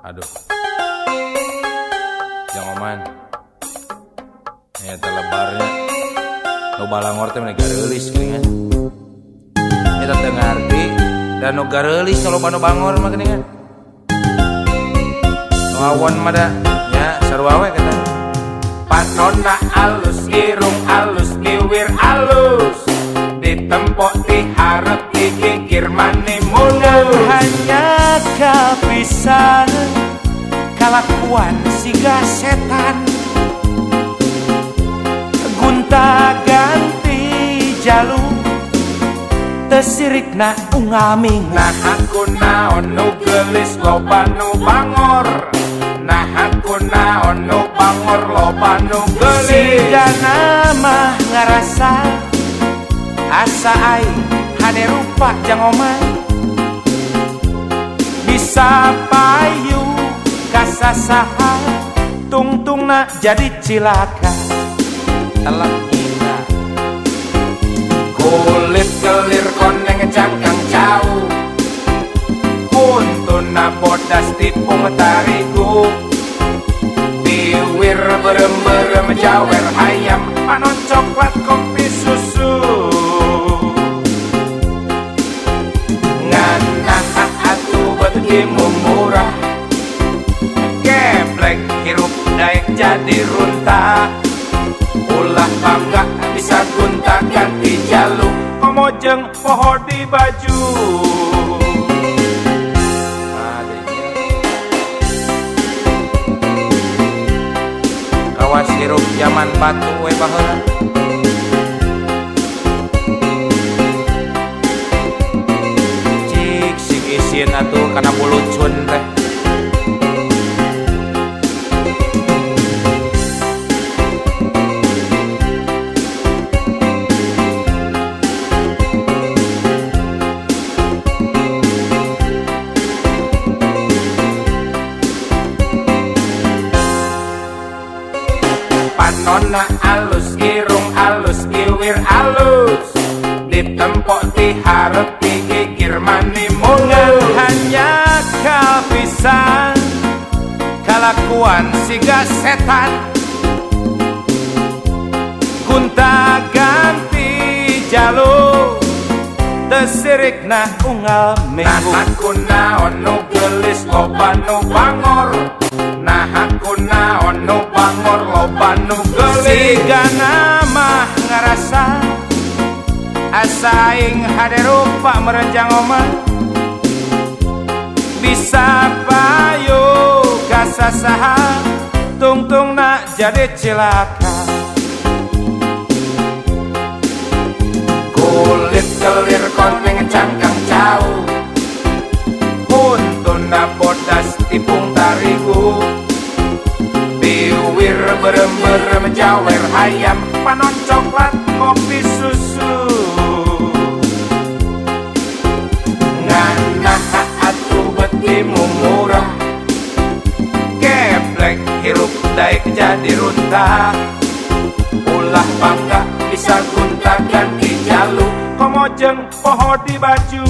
Aduh. Jangan oman. Ya lebarnya. No balangor teh menega reulis geuningan. Eta teu ngarti dan no gareulis kalau bano bangor mah geuningan. No awan mah da nya sarua we kata. Panonna alus irung alus liwir alus Ditempok diharap digigir mani mulus hanya kepisan kalakuan siga setan. Gunta ganti jalur tesirik na ungaming Nah aku naon nu gelis loba nu bangor. Nah aku naon nu bangor loba nu gelis. Siga nama ngarasa asa aing hade rupa jang omay bisa payu kasasaha tungtung na jadi cilaka. Telah gila Kulit kelir koneng cangkang jauh. Kuntuna bodas tipung tarigu Biwir berem-berem jawer ayam Panon coklat kopi susu. Nganah atu betimu murah daek jadi runta Ulah bangga bisa gunta ganti jaluk Komojeng poho di baju. Kawas hirup zaman batu we baheula. Cik sing isin atuh kana bulucun teh. Panona alus irung alus iwir alus. Ditempok diharap digigir mani mulus hanya kepisan kalakuan siga setan. Gunta ganti jalur unggal Nah minggu. Aku naon nu gelis loba nu bangor asaing hade rupa merenjang oma bisa payu kasasaha tungtung nak jadi cilaka Kulit kelir koneng cangkang jauh. Untuna bodas tipung tarigu Biwir berem-berem jawer ayam Panon coklat kopi jadi runta Ulah bangga bisa gunta ganti jaluk Komojeng poho di baju